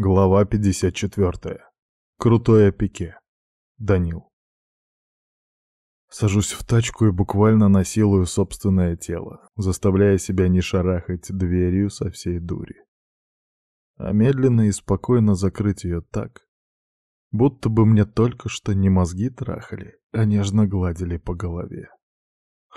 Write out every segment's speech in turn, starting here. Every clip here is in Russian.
Глава 54. Крутое пике. Данил. Сажусь в тачку и буквально насилую собственное тело, заставляя себя не шарахать дверью со всей дури. А медленно и спокойно закрыть ее так, будто бы мне только что не мозги трахали, а нежно гладили по голове.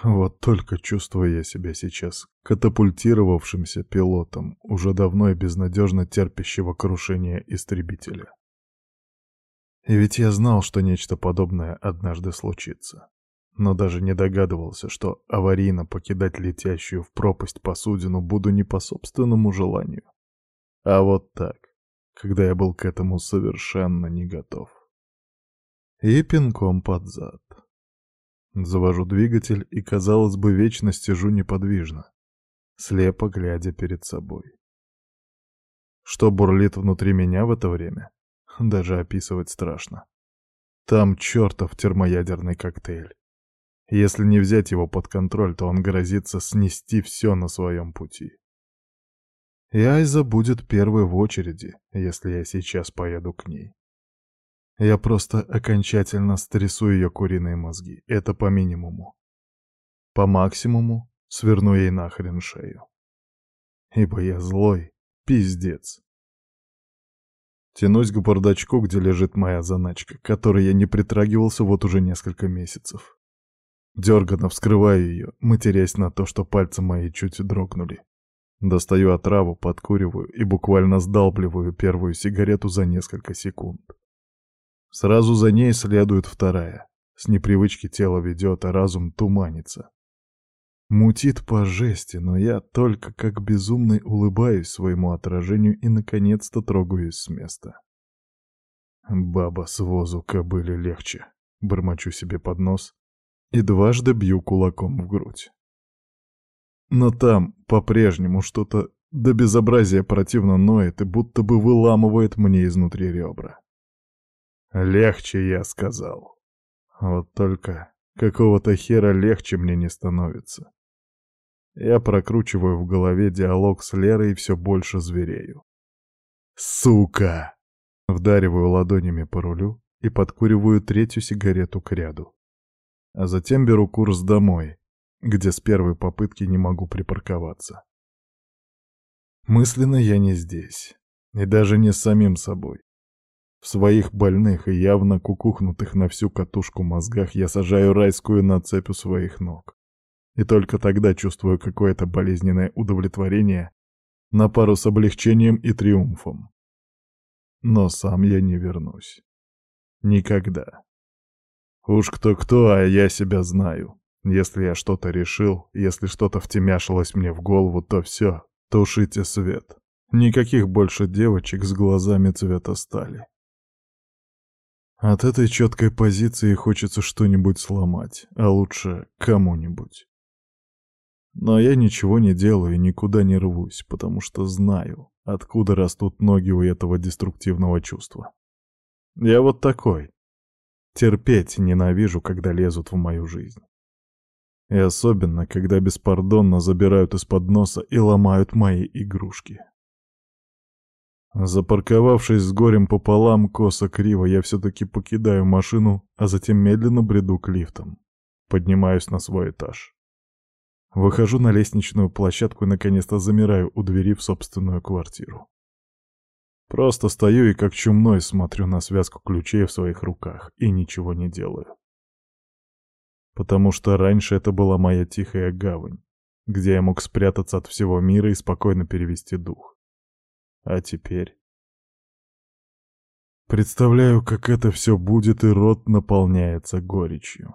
Вот только чувствую я себя сейчас катапультировавшимся пилотом, уже давно и безнадежно терпящего крушения истребителя. И ведь я знал, что нечто подобное однажды случится. Но даже не догадывался, что аварийно покидать летящую в пропасть посудину буду не по собственному желанию, а вот так, когда я был к этому совершенно не готов. И пинком под зад. Завожу двигатель и, казалось бы, вечно стяжу неподвижно, слепо глядя перед собой. Что бурлит внутри меня в это время, даже описывать страшно. Там чертов термоядерный коктейль. Если не взять его под контроль, то он грозится снести все на своем пути. И Айза будет первой в очереди, если я сейчас поеду к ней. Я просто окончательно стрессую ее куриные мозги. Это по минимуму. По максимуму сверну ей нахрен шею. Ибо я злой, пиздец. Тянусь к бардачку, где лежит моя заначка, которой я не притрагивался вот уже несколько месяцев. Дерганно вскрываю ее, матерясь на то, что пальцы мои чуть дрогнули. Достаю отраву, подкуриваю и буквально сдалбливаю первую сигарету за несколько секунд. Сразу за ней следует вторая. С непривычки тело ведет, а разум туманится. Мутит по жести, но я только как безумный улыбаюсь своему отражению и наконец-то трогаюсь с места. Баба с возу кобыли легче. Бормочу себе под нос и дважды бью кулаком в грудь. Но там по-прежнему что-то до безобразия противно ноет и будто бы выламывает мне изнутри ребра. Легче, я сказал. Вот только какого-то хера легче мне не становится. Я прокручиваю в голове диалог с Лерой и все больше зверею. «Сука!» Вдариваю ладонями по рулю и подкуриваю третью сигарету к ряду. А затем беру курс домой, где с первой попытки не могу припарковаться. Мысленно я не здесь, и даже не с самим собой. В своих больных и явно кукухнутых на всю катушку мозгах я сажаю райскую на цепь у своих ног. И только тогда чувствую какое-то болезненное удовлетворение на пару с облегчением и триумфом. Но сам я не вернусь. Никогда. Уж кто-кто, а я себя знаю. Если я что-то решил, если что-то втемяшилось мне в голову, то все, тушите свет. Никаких больше девочек с глазами цвета стали. От этой четкой позиции хочется что-нибудь сломать, а лучше кому-нибудь. Но я ничего не делаю и никуда не рвусь, потому что знаю, откуда растут ноги у этого деструктивного чувства. Я вот такой. Терпеть ненавижу, когда лезут в мою жизнь. И особенно, когда беспардонно забирают из-под носа и ломают мои игрушки. Запарковавшись с горем пополам, косо-криво, я все-таки покидаю машину, а затем медленно бреду к лифтам. Поднимаюсь на свой этаж. Выхожу на лестничную площадку и наконец-то замираю у двери в собственную квартиру. Просто стою и как чумной смотрю на связку ключей в своих руках и ничего не делаю. Потому что раньше это была моя тихая гавань, где я мог спрятаться от всего мира и спокойно перевести дух. А теперь... Представляю, как это все будет, и рот наполняется горечью.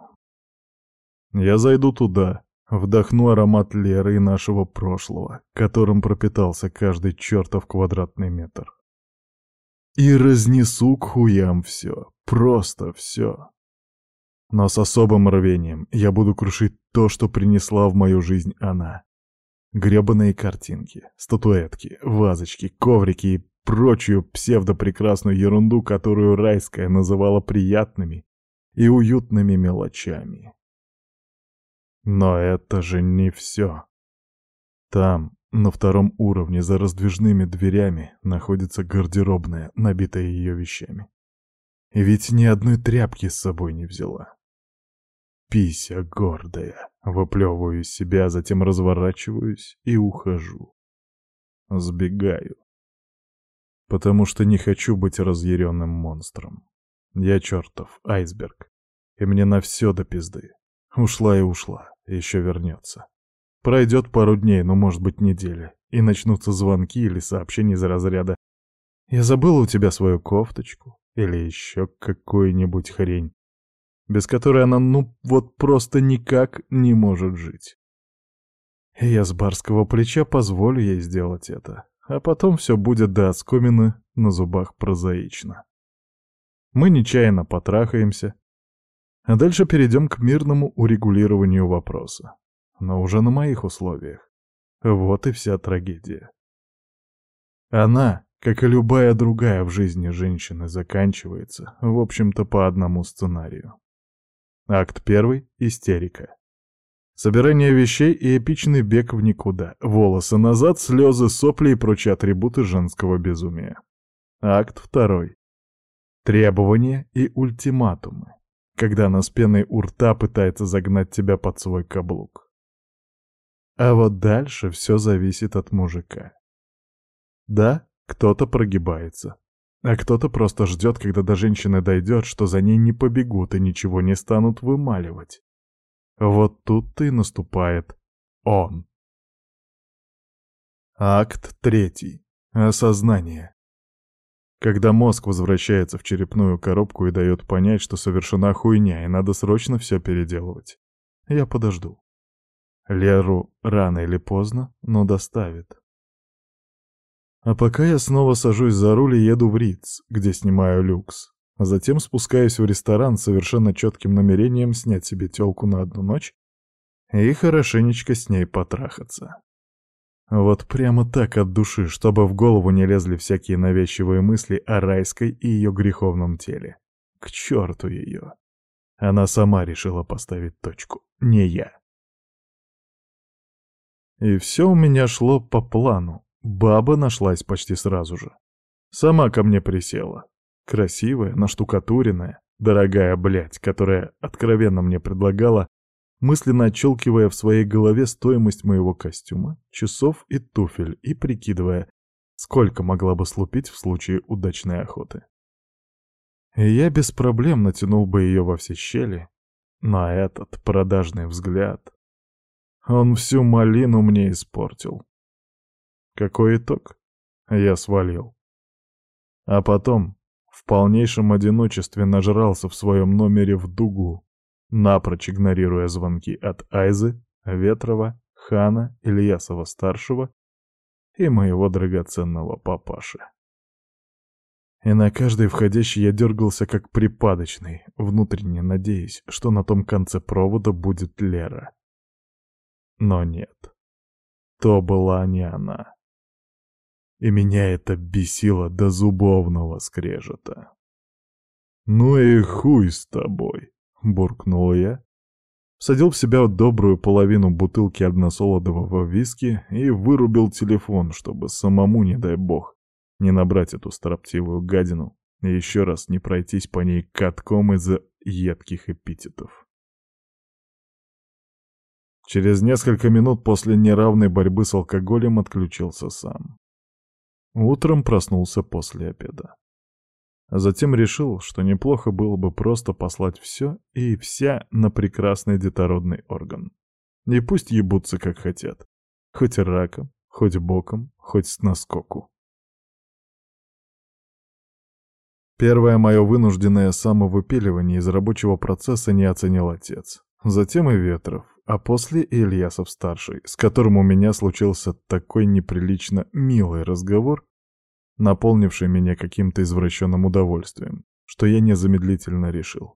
Я зайду туда, вдохну аромат Леры и нашего прошлого, которым пропитался каждый чертов квадратный метр. И разнесу к хуям все, просто все. Но с особым рвением я буду крушить то, что принесла в мою жизнь она. Гребаные картинки, статуэтки, вазочки, коврики и прочую псевдопрекрасную ерунду, которую райская называла приятными и уютными мелочами. Но это же не все. Там, На втором уровне за раздвижными дверями находится гардеробная, набитая ее вещами. И ведь ни одной тряпки с собой не взяла. Пися гордая. Выплевываю из себя, затем разворачиваюсь и ухожу. Сбегаю. Потому что не хочу быть разъяренным монстром. Я чертов айсберг. И мне на все до пизды. Ушла и ушла, еще вернется. Пройдет пару дней, ну, может быть, недели, и начнутся звонки или сообщения из разряда «Я забыла у тебя свою кофточку» или еще какую-нибудь хрень, без которой она, ну, вот просто никак не может жить. Я с барского плеча позволю ей сделать это, а потом все будет до оскомины на зубах прозаично. Мы нечаянно потрахаемся, а дальше перейдем к мирному урегулированию вопроса но уже на моих условиях. Вот и вся трагедия. Она, как и любая другая в жизни женщины, заканчивается, в общем-то, по одному сценарию. Акт первый — истерика. Собирание вещей и эпичный бег в никуда. Волосы назад, слезы, сопли и прочие атрибуты женского безумия. Акт второй. Требования и ультиматумы. Когда она с пеной у рта пытается загнать тебя под свой каблук. А вот дальше все зависит от мужика. Да, кто-то прогибается, а кто-то просто ждет, когда до женщины дойдет, что за ней не побегут и ничего не станут вымаливать. Вот тут и наступает он. Акт третий. Осознание. Когда мозг возвращается в черепную коробку и дает понять, что совершена хуйня и надо срочно все переделывать. Я подожду. Леру рано или поздно, но доставит. А пока я снова сажусь за руль и еду в Риц, где снимаю люкс. А затем спускаюсь в ресторан с совершенно четким намерением снять себе телку на одну ночь и хорошенечко с ней потрахаться. Вот прямо так от души, чтобы в голову не лезли всякие навязчивые мысли о райской и ее греховном теле. К черту ее. Она сама решила поставить точку, не я. И все у меня шло по плану. Баба нашлась почти сразу же. Сама ко мне присела. Красивая, наштукатуренная, дорогая блядь, которая откровенно мне предлагала, мысленно отчелкивая в своей голове стоимость моего костюма, часов и туфель и прикидывая, сколько могла бы слупить в случае удачной охоты. И я без проблем натянул бы ее во все щели, но этот продажный взгляд... Он всю малину мне испортил. Какой итог? Я свалил. А потом в полнейшем одиночестве нажрался в своем номере в дугу, напрочь игнорируя звонки от Айзы, Ветрова, Хана, Ильясова-старшего и моего драгоценного папаши. И на каждый входящий я дергался как припадочный, внутренне надеясь, что на том конце провода будет Лера. Но нет. То была не она. И меня это бесило до зубовного скрежета. «Ну и хуй с тобой», — буркнул я. Всадил в себя добрую половину бутылки односолодового виски и вырубил телефон, чтобы самому, не дай бог, не набрать эту строптивую гадину и еще раз не пройтись по ней катком из-за едких эпитетов. Через несколько минут после неравной борьбы с алкоголем отключился сам. Утром проснулся после обеда. А затем решил, что неплохо было бы просто послать все и вся на прекрасный детородный орган. И пусть ебутся как хотят. Хоть раком, хоть боком, хоть с наскоку. Первое мое вынужденное самовыпиливание из рабочего процесса не оценил отец. Затем и Ветров, а после и Ильясов-старший, с которым у меня случился такой неприлично милый разговор, наполнивший меня каким-то извращенным удовольствием, что я незамедлительно решил.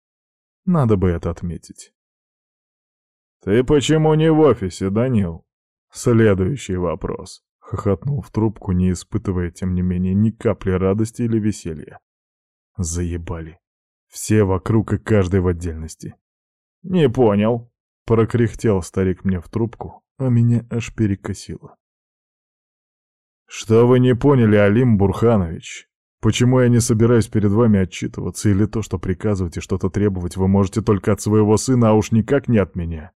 Надо бы это отметить. «Ты почему не в офисе, Данил?» «Следующий вопрос», — хохотнул в трубку, не испытывая, тем не менее, ни капли радости или веселья. Заебали. Все вокруг и каждый в отдельности. «Не понял», Прокряхтел старик мне в трубку, а меня аж перекосило. «Что вы не поняли, Алим Бурханович? Почему я не собираюсь перед вами отчитываться, или то, что приказывать и что-то требовать вы можете только от своего сына, а уж никак не от меня?»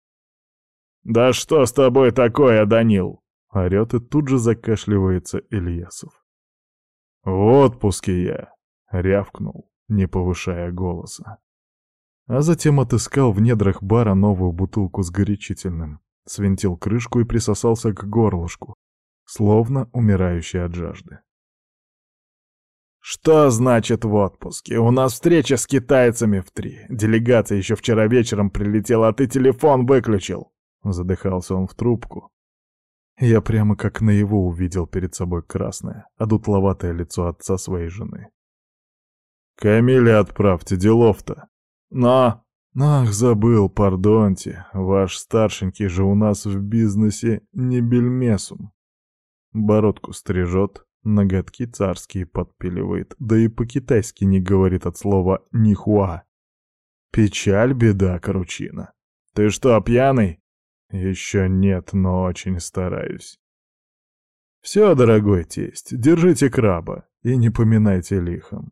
«Да что с тобой такое, Данил?» — орёт и тут же закашливается Ильясов. «В отпуске я!» — рявкнул, не повышая голоса. А затем отыскал в недрах бара новую бутылку с горячительным, свинтил крышку и присосался к горлышку, словно умирающий от жажды. «Что значит в отпуске? У нас встреча с китайцами в три. Делегация еще вчера вечером прилетела, а ты телефон выключил!» Задыхался он в трубку. Я прямо как наяву увидел перед собой красное, одутловатое лицо отца своей жены. «Камиля отправьте, делов-то!» «Но...» «Ах, забыл, пардоньте, ваш старшенький же у нас в бизнесе не бельмесум. Бородку стрижет, ноготки царские подпиливает, да и по-китайски не говорит от слова «нихуа». Печаль, беда, коручина. Ты что, пьяный? Еще нет, но очень стараюсь. Все, дорогой тесть, держите краба и не поминайте лихом.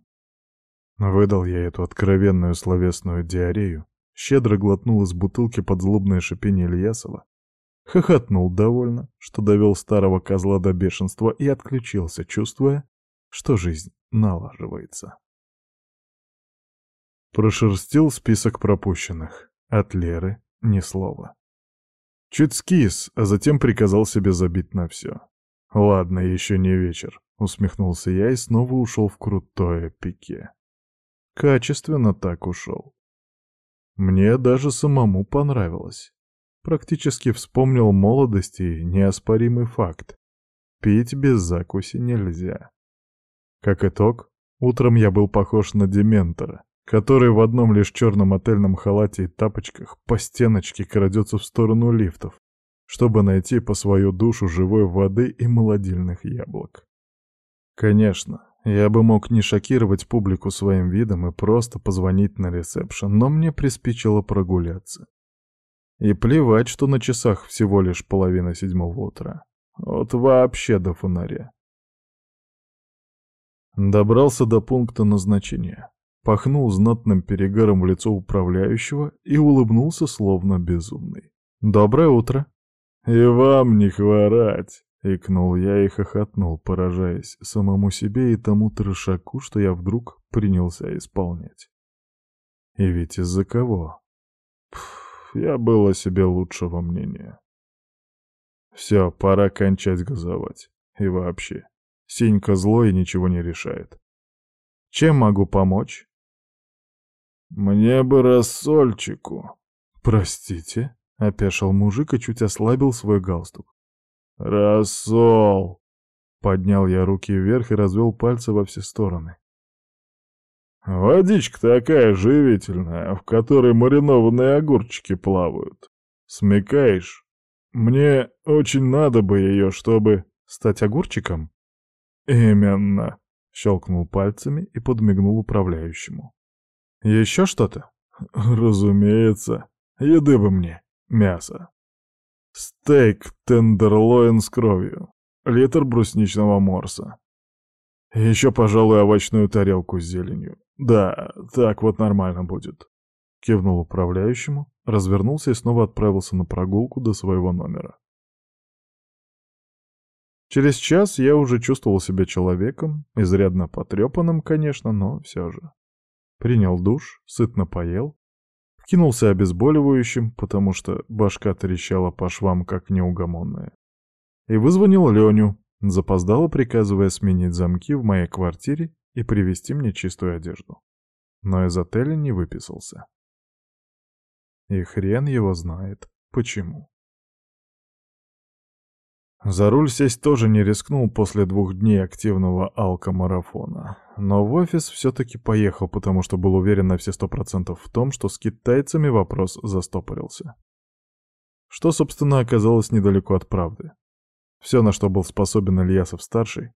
Выдал я эту откровенную словесную диарею, щедро глотнул из бутылки под злобное шипение Ильясова, хохотнул довольно, что довел старого козла до бешенства и отключился, чувствуя, что жизнь налаживается. Прошерстил список пропущенных. От Леры ни слова. Чуть скис, а затем приказал себе забить на все. «Ладно, еще не вечер», — усмехнулся я и снова ушел в крутое пике. Качественно так ушел. Мне даже самому понравилось. Практически вспомнил молодость и неоспоримый факт. Пить без закуси нельзя. Как итог, утром я был похож на дементора, который в одном лишь черном отельном халате и тапочках по стеночке крадется в сторону лифтов, чтобы найти по свою душу живой воды и молодильных яблок. Конечно, я бы мог не шокировать публику своим видом и просто позвонить на ресепшн, но мне приспичило прогуляться. И плевать, что на часах всего лишь половина седьмого утра. Вот вообще до фонаря. Добрался до пункта назначения, пахнул знатным перегаром в лицо управляющего и улыбнулся словно безумный. «Доброе утро!» «И вам не хворать!» Икнул я и хохотнул, поражаясь самому себе и тому трешаку, что я вдруг принялся исполнять. И ведь из-за кого? Пф, я был о себе лучшего мнения. Все, пора кончать газовать. И вообще, Синька злой и ничего не решает. Чем могу помочь? Мне бы рассольчику. Простите, — опешил мужик и чуть ослабил свой галстук. «Рассол!» Поднял я руки вверх и развел пальцы во все стороны. «Водичка такая живительная, в которой маринованные огурчики плавают. Смекаешь? Мне очень надо бы ее, чтобы...» «Стать огурчиком?» «Именно!» — щелкнул пальцами и подмигнул управляющему. «Еще что-то?» «Разумеется. Еды бы мне. Мясо». Стейк тендерлоин с кровью. Литр брусничного морса. Еще, пожалуй, овощную тарелку с зеленью. Да, так вот нормально будет. Кивнул управляющему, развернулся и снова отправился на прогулку до своего номера. Через час я уже чувствовал себя человеком, изрядно потрепанным, конечно, но все же. Принял душ, сытно поел, Кинулся обезболивающим, потому что башка трещала по швам, как неугомонная. И вызвонил Леню, запоздало приказывая сменить замки в моей квартире и привезти мне чистую одежду. Но из отеля не выписался. И хрен его знает, почему. За руль сесть тоже не рискнул после двух дней активного алкомарафона. Но в офис все-таки поехал, потому что был уверен на все сто процентов в том, что с китайцами вопрос застопорился. Что, собственно, оказалось недалеко от правды. Все, на что был способен Ильясов-старший,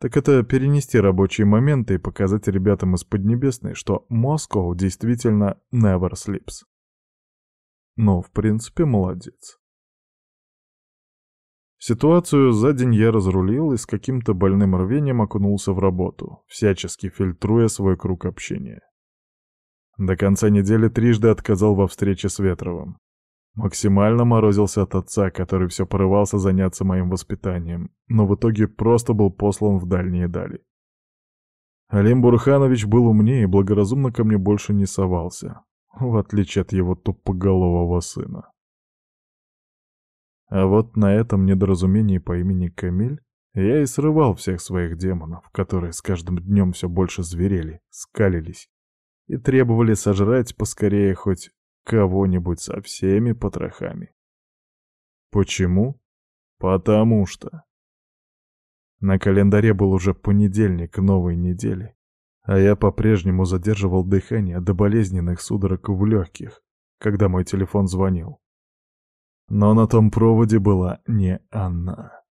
так это перенести рабочие моменты и показать ребятам из Поднебесной, что Москва действительно never sleeps. Ну, в принципе, молодец. Ситуацию за день я разрулил и с каким-то больным рвением окунулся в работу, всячески фильтруя свой круг общения. До конца недели трижды отказал во встрече с Ветровым. Максимально морозился от отца, который все порывался заняться моим воспитанием, но в итоге просто был послан в дальние дали. Алим Бурханович был умнее и благоразумно ко мне больше не совался, в отличие от его тупоголового сына. А вот на этом недоразумении по имени Камиль я и срывал всех своих демонов, которые с каждым днем все больше зверели, скалились и требовали сожрать поскорее хоть кого-нибудь со всеми потрохами. Почему? Потому что... На календаре был уже понедельник новой недели, а я по-прежнему задерживал дыхание до болезненных судорог в легких, когда мой телефон звонил. Но на том проводе была не она.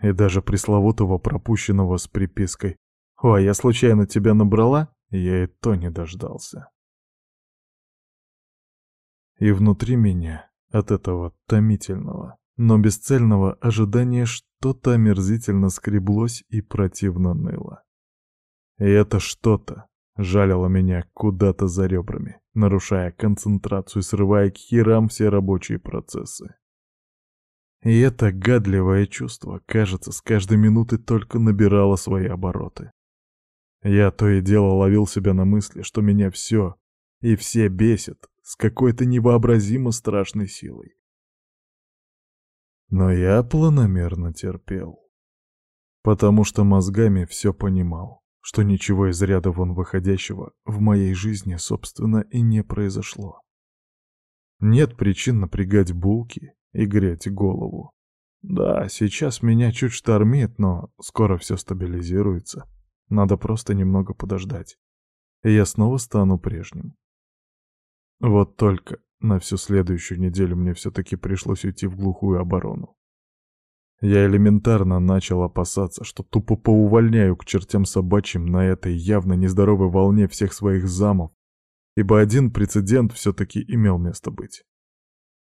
И даже пресловутого пропущенного с припиской «О, я случайно тебя набрала?» я и то не дождался. И внутри меня от этого томительного, но бесцельного ожидания что-то омерзительно скреблось и противно ныло. И это что-то жалило меня куда-то за ребрами, нарушая концентрацию, срывая к херам все рабочие процессы. И это гадливое чувство, кажется, с каждой минуты только набирало свои обороты. Я то и дело ловил себя на мысли, что меня все и все бесит с какой-то невообразимо страшной силой. Но я планомерно терпел, потому что мозгами все понимал, что ничего из ряда вон выходящего в моей жизни, собственно, и не произошло. Нет причин напрягать булки и греть голову. Да, сейчас меня чуть штормит, но скоро все стабилизируется. Надо просто немного подождать. И я снова стану прежним. Вот только на всю следующую неделю мне все-таки пришлось уйти в глухую оборону. Я элементарно начал опасаться, что тупо поувольняю к чертям собачьим на этой явно нездоровой волне всех своих замов, ибо один прецедент все-таки имел место быть.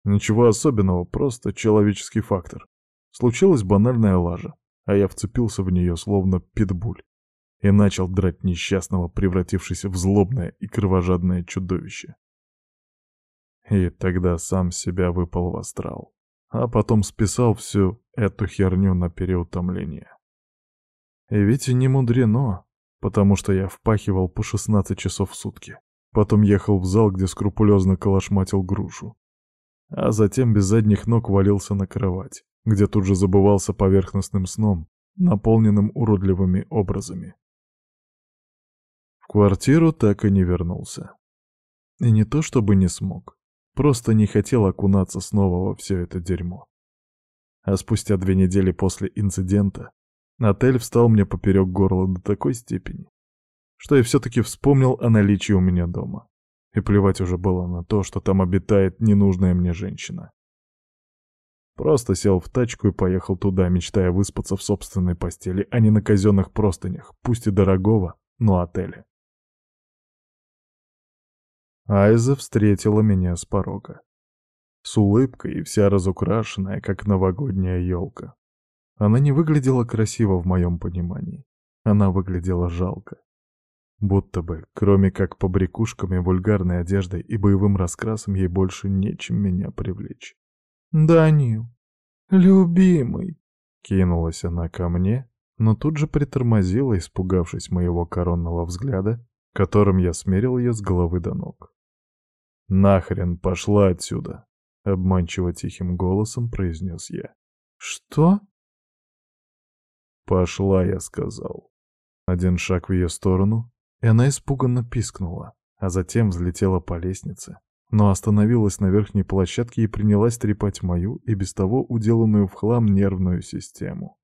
Ничего особенного, просто человеческий фактор. Случилась банальная лажа, а я вцепился в нее словно питбуль и начал драть несчастного, превратившись в злобное и кровожадное чудовище. И тогда сам себя выпал в астрал, а потом списал всю эту херню на переутомление. И ведь и не мудрено, потому что я впахивал по 16 часов в сутки. Потом ехал в зал, где скрупулезно калашматил грушу а затем без задних ног валился на кровать, где тут же забывался поверхностным сном, наполненным уродливыми образами. В квартиру так и не вернулся. И не то чтобы не смог, просто не хотел окунаться снова во все это дерьмо. А спустя две недели после инцидента отель встал мне поперек горла до такой степени, что я все-таки вспомнил о наличии у меня дома. И плевать уже было на то, что там обитает ненужная мне женщина. Просто сел в тачку и поехал туда, мечтая выспаться в собственной постели, а не на казенных простынях, пусть и дорогого, но отеля. Айза встретила меня с порога. С улыбкой и вся разукрашенная, как новогодняя елка. Она не выглядела красиво в моем понимании. Она выглядела жалко. Будто бы, кроме как побрякушками, вульгарной одеждой и боевым раскрасом, ей больше нечем меня привлечь. «Данил, любимый!» Кинулась она ко мне, но тут же притормозила, испугавшись моего коронного взгляда, которым я смерил ее с головы до ног. «Нахрен пошла отсюда!» — обманчиво тихим голосом произнес я. «Что?» «Пошла», — я сказал. Один шаг в ее сторону, и она испуганно пискнула, а затем взлетела по лестнице, но остановилась на верхней площадке и принялась трепать мою и без того уделанную в хлам нервную систему.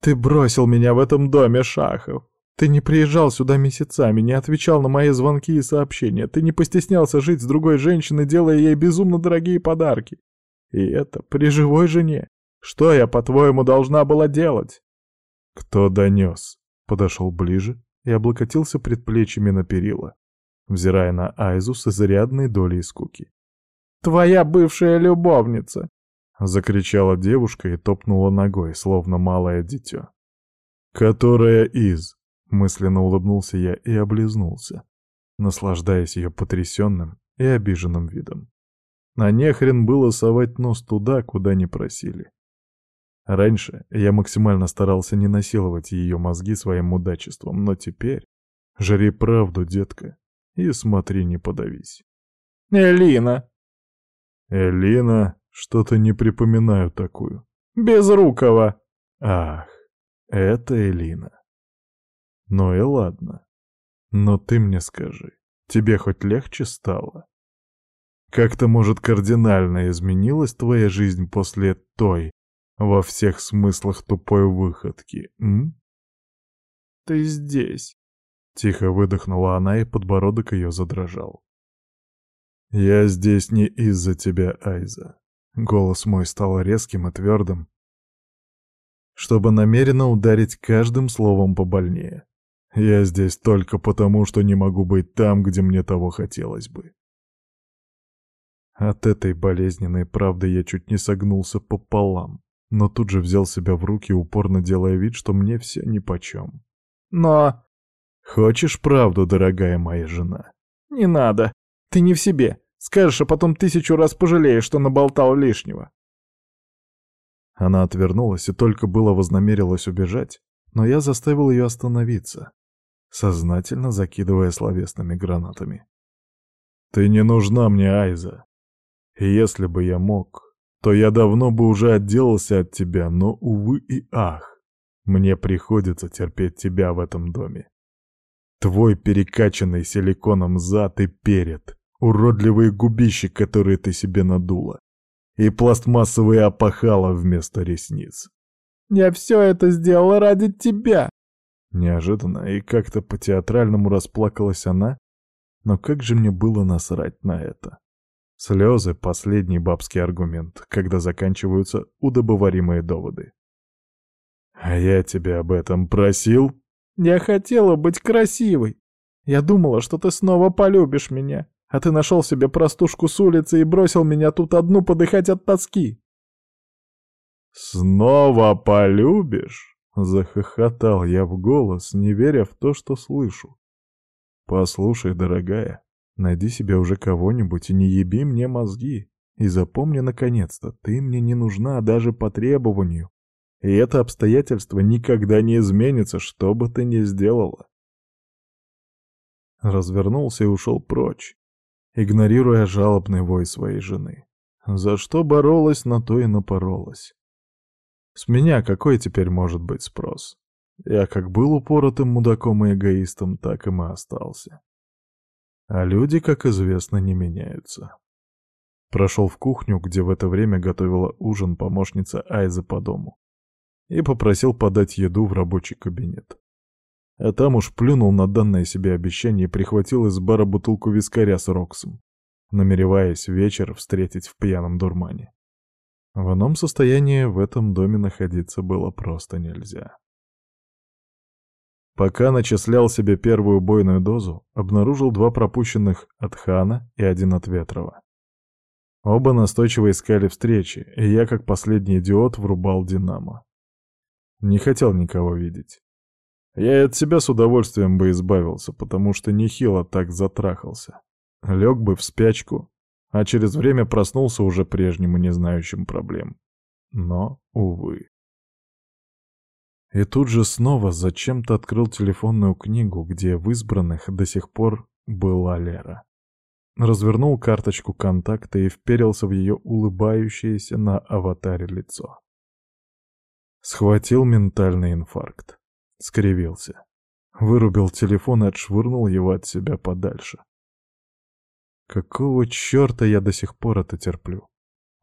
«Ты бросил меня в этом доме, Шахов! Ты не приезжал сюда месяцами, не отвечал на мои звонки и сообщения, ты не постеснялся жить с другой женщиной, делая ей безумно дорогие подарки. И это при живой жене. Что я, по-твоему, должна была делать?» «Кто донес?» Подошел ближе и облокотился предплечьями на перила, взирая на Айзу с изрядной долей скуки. «Твоя бывшая любовница! — закричала девушка и топнула ногой, словно малое дитё. «Которая из?» — мысленно улыбнулся я и облизнулся, наслаждаясь ее потрясенным и обиженным видом. А нехрен было совать нос туда, куда не просили. Раньше я максимально старался не насиловать ее мозги своим мудачеством, но теперь... Жри правду, детка, и смотри, не подавись. «Элина!» «Элина? Что-то не припоминаю такую». «Безрукова!» «Ах, это Элина». Ну и ладно. Но ты мне скажи, тебе хоть легче стало? Как-то, может, кардинально изменилась твоя жизнь после той, во всех смыслах тупой выходки, м? Ты здесь. Тихо выдохнула она, и подбородок ее задрожал. «Я здесь не из-за тебя, Айза». Голос мой стал резким и твердым, чтобы намеренно ударить каждым словом побольнее. «Я здесь только потому, что не могу быть там, где мне того хотелось бы». От этой болезненной правды я чуть не согнулся пополам, но тут же взял себя в руки, упорно делая вид, что мне все нипочем. «Но...» «Хочешь правду, дорогая моя жена?» «Не надо. Ты не в себе. Скажешь, а потом тысячу раз пожалеешь, что наболтал лишнего». Она отвернулась и только было вознамерилась убежать, но я заставил ее остановиться, сознательно закидывая словесными гранатами. «Ты не нужна мне, Айза. И если бы я мог, то я давно бы уже отделался от тебя, но, увы и ах, мне приходится терпеть тебя в этом доме. Твой перекачанный силиконом зад и перед, уродливые губищи, которые ты себе надула, и пластмассовые опахала вместо ресниц. «Я все это сделала ради тебя!» Неожиданно и как-то по-театральному расплакалась она, но как же мне было насрать на это. Слезы — последний бабский аргумент, когда заканчиваются удобоваримые доводы. «А я тебя об этом просил?» «Я хотела быть красивой. Я думала, что ты снова полюбишь меня, а ты нашел себе простушку с улицы и бросил меня тут одну подыхать от тоски». «Снова полюбишь?» — захохотал я в голос, не веря в то, что слышу. «Послушай, дорогая, Найди себе уже кого-нибудь и не еби мне мозги. И запомни, наконец-то, ты мне не нужна даже по требованию. И это обстоятельство никогда не изменится, что бы ты ни сделала. Развернулся и ушел прочь, игнорируя жалобный вой своей жены. За что боролась, на то и напоролась. С меня какой теперь может быть спрос? Я как был упоротым мудаком и эгоистом, так и мы остался. А люди, как известно, не меняются. Прошел в кухню, где в это время готовила ужин помощница Айза по дому, и попросил подать еду в рабочий кабинет. А там уж плюнул на данное себе обещание и прихватил из бара бутылку вискаря с Роксом, намереваясь вечер встретить в пьяном дурмане. В ином состоянии в этом доме находиться было просто нельзя. Пока начислял себе первую бойную дозу, обнаружил два пропущенных от Хана и один от Ветрова. Оба настойчиво искали встречи, и я, как последний идиот, врубал Динамо. Не хотел никого видеть. Я и от себя с удовольствием бы избавился, потому что нехило так затрахался. Лег бы в спячку, а через время проснулся уже прежним и не знающим проблем. Но, увы. И тут же снова зачем-то открыл телефонную книгу, где в избранных до сих пор была Лера. Развернул карточку контакта и вперился в ее улыбающееся на аватаре лицо. Схватил ментальный инфаркт. Скривился. Вырубил телефон и отшвырнул его от себя подальше. Какого черта я до сих пор это терплю?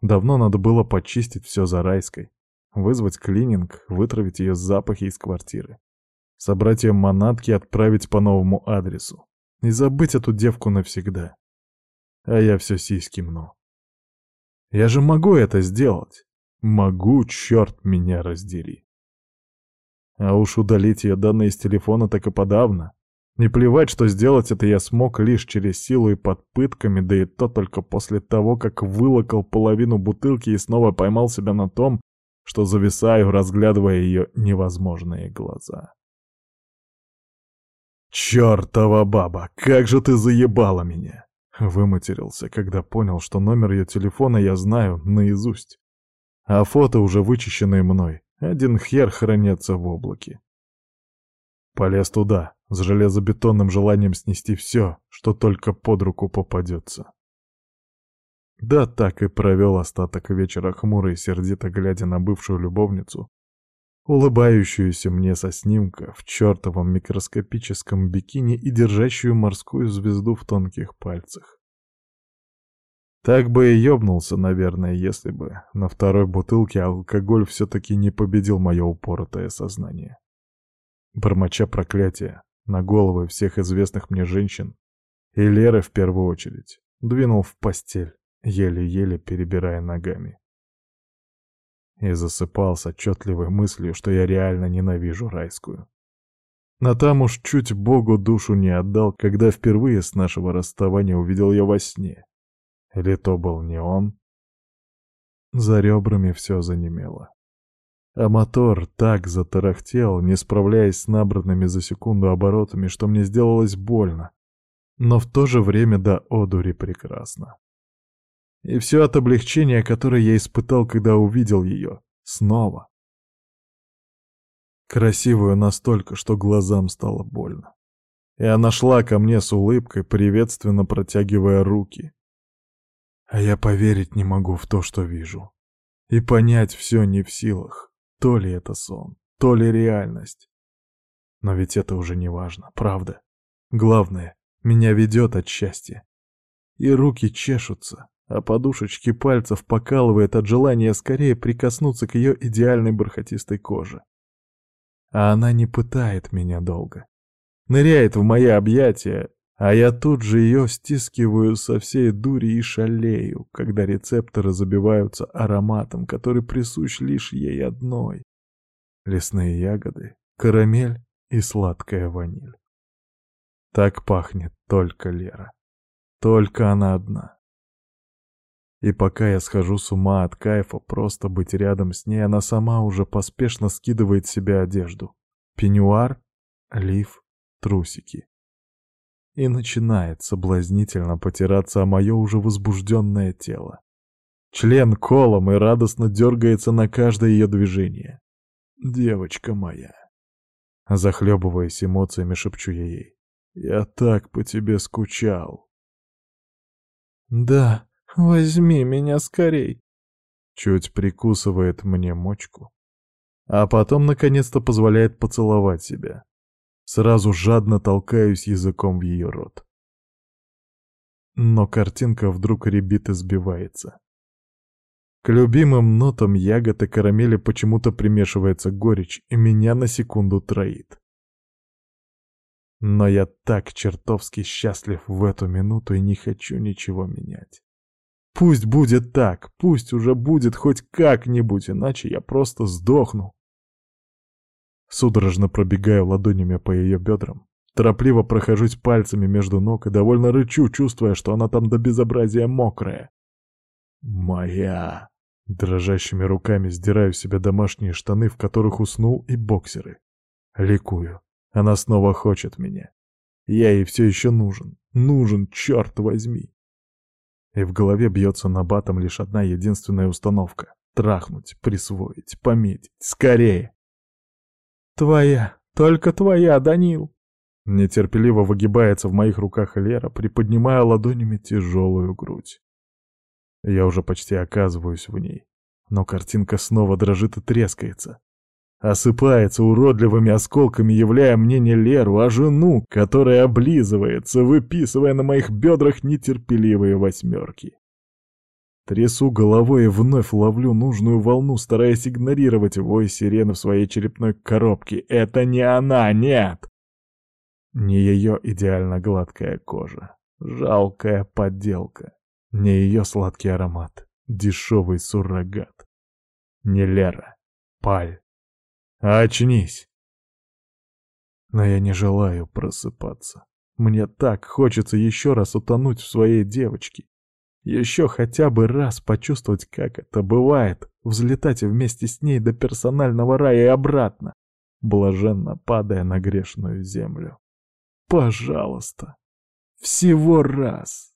Давно надо было почистить все за райской. Вызвать клининг, вытравить ее запахи из квартиры. Собрать ее манатки и отправить по новому адресу. И забыть эту девку навсегда. А я все сиськи мну. Я же могу это сделать. Могу, черт меня раздери. А уж удалить ее данные из телефона так и подавно. Не плевать, что сделать это я смог лишь через силу и под пытками, да и то только после того, как вылокал половину бутылки и снова поймал себя на том, что зависаю, разглядывая ее невозможные глаза. «Чёртова баба, как же ты заебала меня!» Выматерился, когда понял, что номер ее телефона я знаю наизусть. А фото уже вычищенные мной. Один хер хранятся в облаке. Полез туда, с железобетонным желанием снести все, что только под руку попадется. Да так и провел остаток вечера хмуро и сердито глядя на бывшую любовницу, улыбающуюся мне со снимка в чертовом микроскопическом бикини и держащую морскую звезду в тонких пальцах. Так бы и ёбнулся, наверное, если бы на второй бутылке алкоголь все-таки не победил мое упоротое сознание. Бормоча проклятия на головы всех известных мне женщин, и Леры в первую очередь, двинул в постель, еле-еле перебирая ногами. И засыпал с отчетливой мыслью, что я реально ненавижу райскую. Но там уж чуть Богу душу не отдал, когда впервые с нашего расставания увидел я во сне. Или то был не он? За ребрами все занемело. А мотор так затарахтел, не справляясь с набранными за секунду оборотами, что мне сделалось больно. Но в то же время до одури прекрасно. И все от облегчения, которое я испытал, когда увидел ее. Снова. Красивую настолько, что глазам стало больно. И она шла ко мне с улыбкой, приветственно протягивая руки. А я поверить не могу в то, что вижу. И понять все не в силах. То ли это сон, то ли реальность. Но ведь это уже не важно, правда. Главное, меня ведет от счастья. И руки чешутся, а подушечки пальцев покалывает от желания скорее прикоснуться к ее идеальной бархатистой коже. А она не пытает меня долго. Ныряет в мои объятия, а я тут же ее стискиваю со всей дури и шалею, когда рецепторы забиваются ароматом, который присущ лишь ей одной. Лесные ягоды, карамель и сладкая ваниль. Так пахнет только Лера. Только она одна. И пока я схожу с ума от кайфа просто быть рядом с ней, она сама уже поспешно скидывает с себя одежду. Пеньюар, лиф, трусики и начинает соблазнительно потираться о мое уже возбужденное тело. Член колом и радостно дергается на каждое ее движение. «Девочка моя!» Захлебываясь эмоциями, шепчу я ей. «Я так по тебе скучал!» «Да, возьми меня скорей!» Чуть прикусывает мне мочку, а потом наконец-то позволяет поцеловать себя. Сразу жадно толкаюсь языком в ее рот. Но картинка вдруг ребит и сбивается. К любимым нотам ягод и карамели почему-то примешивается горечь, и меня на секунду троит. Но я так чертовски счастлив в эту минуту и не хочу ничего менять. Пусть будет так, пусть уже будет хоть как-нибудь, иначе я просто сдохну. Судорожно пробегаю ладонями по ее бедрам. Торопливо прохожусь пальцами между ног и довольно рычу, чувствуя, что она там до безобразия мокрая. «Моя!» Дрожащими руками сдираю себе домашние штаны, в которых уснул, и боксеры. Ликую. Она снова хочет меня. Я ей все еще нужен. Нужен, черт возьми. И в голове бьется на батом лишь одна единственная установка. Трахнуть, присвоить, пометить. Скорее! «Твоя, только твоя, Данил!» Нетерпеливо выгибается в моих руках Лера, приподнимая ладонями тяжелую грудь. Я уже почти оказываюсь в ней, но картинка снова дрожит и трескается. Осыпается уродливыми осколками, являя мне не Леру, а жену, которая облизывается, выписывая на моих бедрах нетерпеливые восьмерки. Трясу головой и вновь ловлю нужную волну, стараясь игнорировать вой сирены в своей черепной коробке. Это не она, нет! Не ее идеально гладкая кожа. Жалкая подделка. Не ее сладкий аромат. Дешевый суррогат. Не Лера. Паль. Очнись. Но я не желаю просыпаться. Мне так хочется еще раз утонуть в своей девочке. Еще хотя бы раз почувствовать, как это бывает, взлетать вместе с ней до персонального рая и обратно, блаженно падая на грешную землю. Пожалуйста, всего раз.